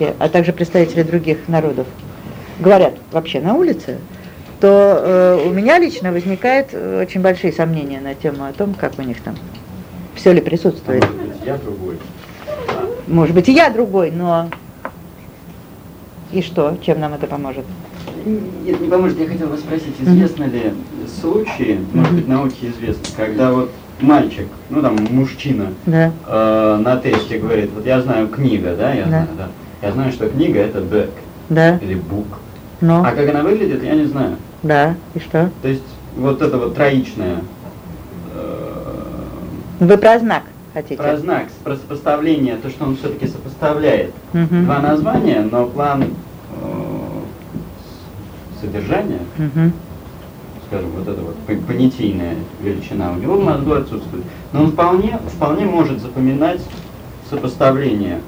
русские, а также представители других народов говорят вообще на улице, то э, у меня лично возникает очень большие сомнения на тему о том, как у них там все ли присутствует. Может быть, я другой. Может быть, и я другой, но и что? Чем нам это поможет? Нет, не поможет. Я хотел вас спросить, известно mm-hmm. ли случаи, mm-hmm. может быть, науке известно, когда вот мальчик, ну там мужчина, да. э, на тесте говорит, вот я знаю книга, да, я да. знаю, да. Я знаю, что книга это бэк да. или бук. Но. А как она выглядит, я не знаю. Да, и что? То есть вот это вот троичное. Э, Вы про знак хотите? Про знак, про сопоставление, то, что он все-таки сопоставляет угу. два названия, но план э, содержания, угу. скажем, вот эта вот понятийная величина у него в мозгу отсутствует. Но он вполне, вполне может запоминать сопоставление.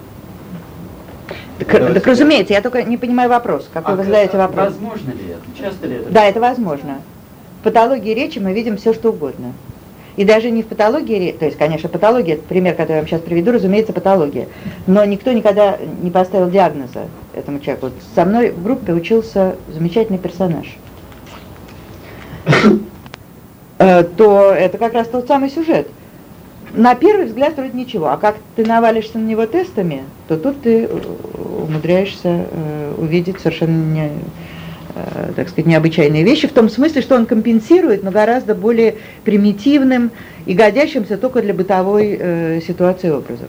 Так, так разумеется, я только не понимаю вопрос. Какой а вы задаете вопрос? Возможно ли это? Часто ли это? Да, это возможно. В патологии речи мы видим все, что угодно. И даже не в патологии, то есть, конечно, патология, это пример, который я вам сейчас приведу, разумеется, патология. Но никто никогда не поставил диагноза этому человеку. Вот со мной в группе учился замечательный персонаж. Э, то это как раз тот самый сюжет. На первый взгляд вроде ничего, а как ты навалишься на него тестами, то тут ты э, умудряешься э, увидеть совершенно не, Э, так сказать, необычайные вещи, в том смысле, что он компенсирует, но гораздо более примитивным и годящимся только для бытовой ситуации образом.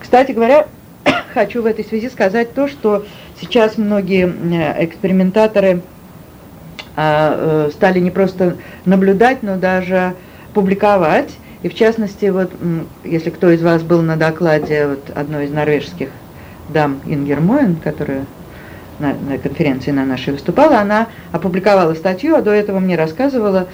Кстати говоря, хочу в этой связи сказать то, что сейчас многие экспериментаторы э, стали не просто наблюдать, но даже публиковать. И в частности, вот, если кто из вас был на докладе вот, одной из норвежских дам Ингер Моен, которая на, на конференции на нашей выступала, она опубликовала статью, а до этого мне рассказывала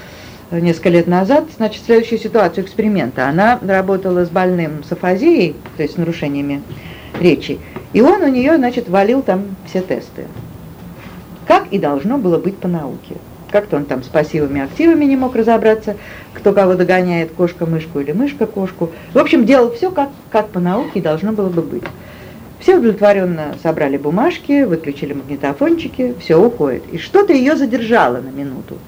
э, несколько лет назад, значит, следующую ситуацию эксперимента. Она работала с больным с афазией, то есть с нарушениями речи, и он у нее, значит, валил там все тесты. Как и должно было быть по науке. Как-то он там с пассивами активами не мог разобраться, кто кого догоняет, кошка мышку или мышка кошку. В общем, делал все, как, как по науке должно было бы быть. Все удовлетворенно собрали бумажки, выключили магнитофончики, все уходит. И что-то ее задержало на минуту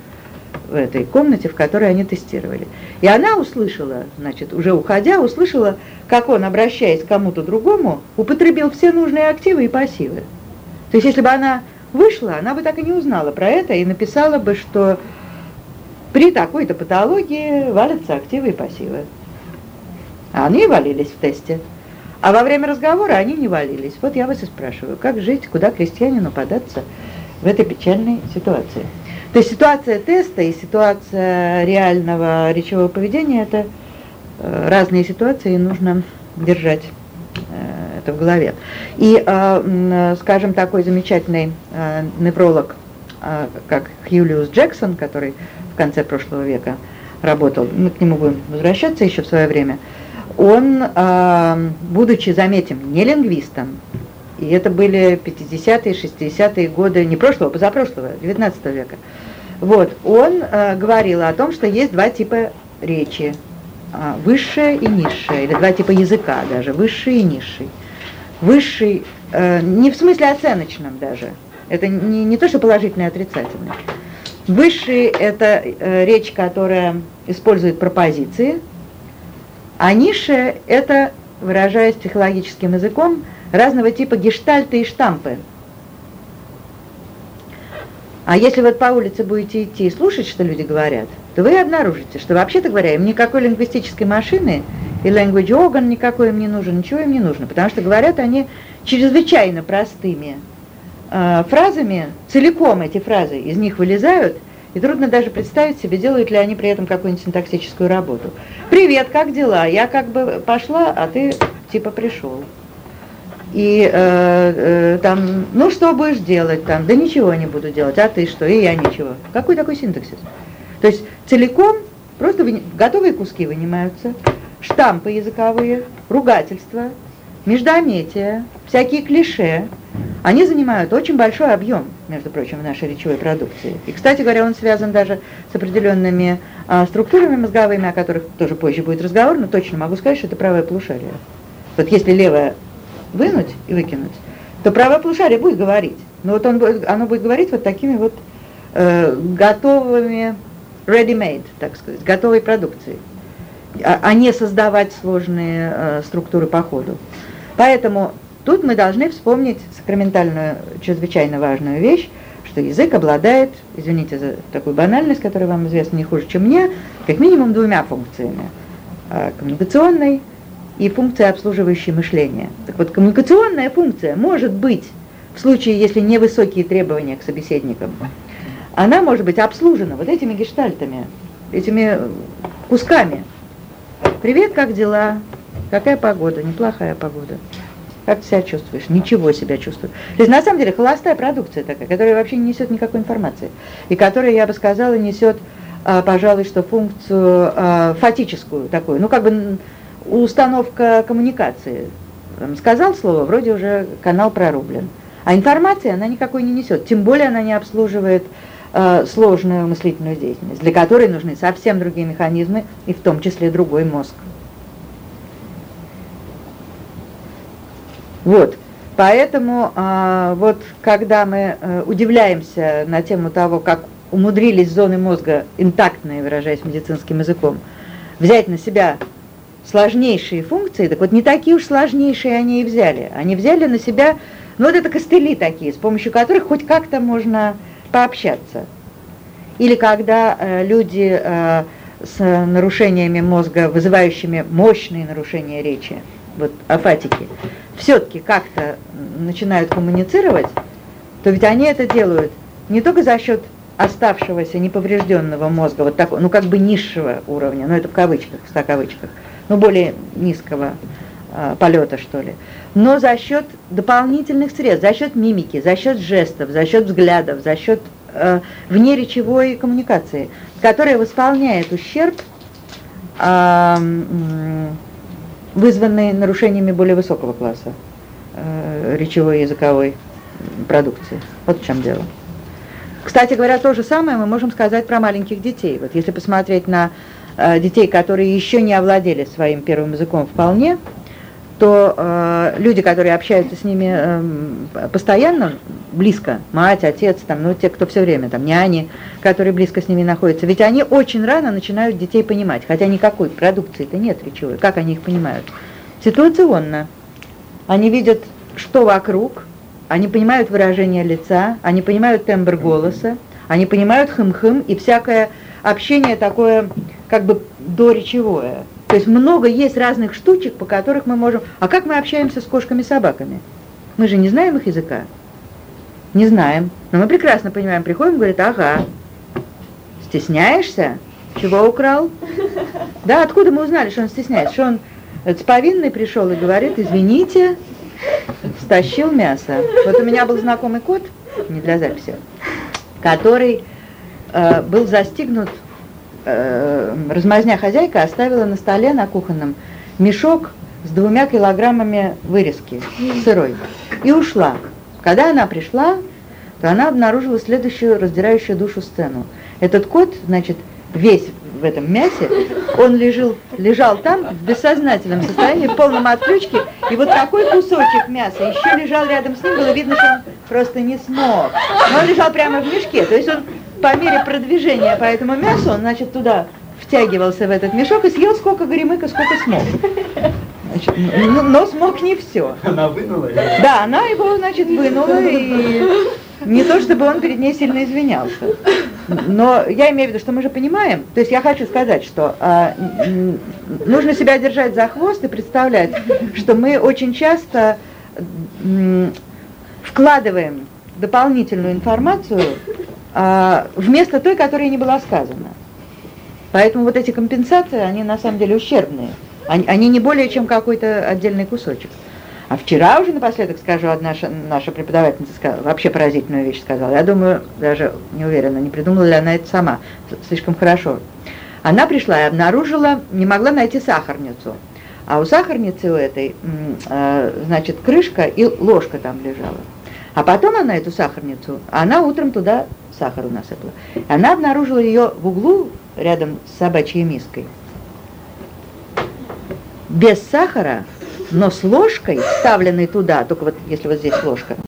в этой комнате, в которой они тестировали. И она услышала, значит, уже уходя, услышала, как он, обращаясь к кому-то другому, употребил все нужные активы и пассивы. То есть если бы она вышла, она бы так и не узнала про это и написала бы, что при такой-то патологии валятся активы и пассивы. А они валились в тесте. А во время разговора они не валились. Вот я вас и спрашиваю, как жить, куда крестьянину податься в этой печальной ситуации. То есть ситуация теста и ситуация реального речевого поведения – это э, разные ситуации, и нужно держать это в голове. И, э, скажем, такой замечательный невролог, как Хьюлиус Джексон, который в конце прошлого века работал, мы к нему будем возвращаться еще в свое время – он, будучи, заметим, не лингвистом, и это были 50-е, 60-е годы, не прошлого, позапрошлого, 19 века, вот, он э, говорил о том, что есть два типа речи, высшая и низшая, или два типа языка даже, высший и низший. Высший, э, не в смысле оценочном даже, это не, не то, что положительное, а отрицательное. Высший – это э, речь, которая использует пропозиции – а ниша – это, выражаясь психологическим языком, разного типа гештальты и штампы. А если вот по улице будете идти и слушать, что люди говорят, то вы обнаружите, что вообще-то говоря, им никакой лингвистической машины и language organ никакой им не нужен, ничего им не нужно, потому что говорят они чрезвычайно простыми э, фразами, целиком эти фразы из них вылезают – и трудно даже представить себе, делают ли они при этом какую-нибудь синтаксическую работу. «Привет, как дела? Я как бы пошла, а ты типа пришел». И э, э, там, ну что будешь делать там? Да ничего не буду делать, а ты что? И я ничего. Какой такой синтаксис? То есть целиком просто вы, готовые куски вынимаются, штампы языковые, ругательства, междометия, всякие клише, они занимают очень большой объем, между прочим, в нашей речевой продукции. И, кстати говоря, он связан даже с определенными а, структурами мозговыми, о которых тоже позже будет разговор, но точно могу сказать, что это правое полушарие. Вот если левое вынуть и выкинуть, то правое полушарие будет говорить. Но вот он, оно будет говорить вот такими вот э, готовыми, ready-made, так сказать, готовой продукцией, а, а не создавать сложные э, структуры по ходу. Поэтому тут мы должны вспомнить сакраментальную, чрезвычайно важную вещь, что язык обладает, извините за такую банальность, которая вам известна не хуже, чем мне, как минимум двумя функциями. Э, коммуникационной и функцией, обслуживающей мышление. Так вот, коммуникационная функция может быть, в случае, если невысокие требования к собеседникам, она может быть обслужена вот этими гештальтами, этими кусками. Привет, как дела? Какая погода? Неплохая погода. Как ты себя чувствуешь? Ничего себя чувствую. То есть на самом деле холостая продукция такая, которая вообще не несет никакой информации. И которая, я бы сказала, несет, а, пожалуй, что функцию а, фатическую такую. Ну, как бы установка коммуникации. Сказал слово, вроде уже канал прорублен. А информации она никакой не несет. Тем более она не обслуживает э, сложную мыслительную деятельность, для которой нужны совсем другие механизмы, и в том числе другой мозг. Вот. Поэтому э, вот когда мы э, удивляемся на тему того, как умудрились зоны мозга интактные, выражаясь медицинским языком, взять на себя сложнейшие функции, так вот не такие уж сложнейшие они и взяли. Они взяли на себя, ну вот это костыли такие, с помощью которых хоть как-то можно пообщаться. Или когда э, люди э, с нарушениями мозга, вызывающими мощные нарушения речи, вот афатики, все-таки как-то начинают коммуницировать, то ведь они это делают не только за счет оставшегося неповрежденного мозга, вот такого, ну как бы низшего уровня, ну это в кавычках, в ста кавычках, ну более низкого полета, что ли, но за счет дополнительных средств, за счет мимики, за счет жестов, за счет взглядов, за счет э, внеречевой коммуникации, которая восполняет ущерб, э, вызванный нарушениями более высокого класса э, речевой и языковой продукции. Вот в чем дело. Кстати говоря, то же самое мы можем сказать про маленьких детей. Вот если посмотреть на э, детей, которые еще не овладели своим первым языком вполне, то э, люди, которые общаются с ними э, постоянно, близко, мать, отец, там, ну, те, кто все время, там, няни, которые близко с ними находятся, ведь они очень рано начинают детей понимать, хотя никакой продукции-то нет речевой, как они их понимают? Ситуационно. Они видят, что вокруг, они понимают выражение лица, они понимают тембр голоса, они понимают хым-хым и всякое общение такое как бы доречевое. То есть много есть разных штучек, по которых мы можем... А как мы общаемся с кошками и собаками? Мы же не знаем их языка. Не знаем. Но мы прекрасно понимаем, приходим, говорит, ага, стесняешься? Чего украл? Да, откуда мы узнали, что он стесняется? Что он с повинной пришел и говорит, извините, стащил мясо. Вот у меня был знакомый кот, не для записи, который э, был застигнут э, размазня хозяйка оставила на столе на кухонном мешок с двумя килограммами вырезки сырой и ушла. Когда она пришла, то она обнаружила следующую раздирающую душу сцену. Этот кот, значит, весь в этом мясе, он лежал, лежал там в бессознательном состоянии, в полном отключке, и вот такой кусочек мяса еще лежал рядом с ним, было видно, что он просто не смог. Но он лежал прямо в мешке, то есть он по мере продвижения по этому мясу, он, значит, туда втягивался в этот мешок и съел сколько горемыка, сколько смог. Значит, но, но смог не все. Она вынула его? Да, она его, значит, вынула, и не то, чтобы он перед ней сильно извинялся. Но я имею в виду, что мы же понимаем, то есть я хочу сказать, что а, нужно себя держать за хвост и представлять, что мы очень часто м, вкладываем дополнительную информацию вместо той, которая не была сказана. Поэтому вот эти компенсации, они на самом деле ущербные. Они, они не более чем какой-то отдельный кусочек. А вчера уже напоследок скажу, одна наша, наша преподавательница сказала, вообще поразительную вещь сказала. Я думаю, даже не уверена, не придумала ли она это сама, слишком хорошо. Она пришла и обнаружила, не могла найти сахарницу. А у сахарницы у этой, а, значит, крышка и ложка там лежала. А потом она эту сахарницу, она утром туда сахару насыпала. Она обнаружила ее в углу рядом с собачьей миской. Без сахара Но с ложкой, вставленной туда, только вот если вот здесь ложка,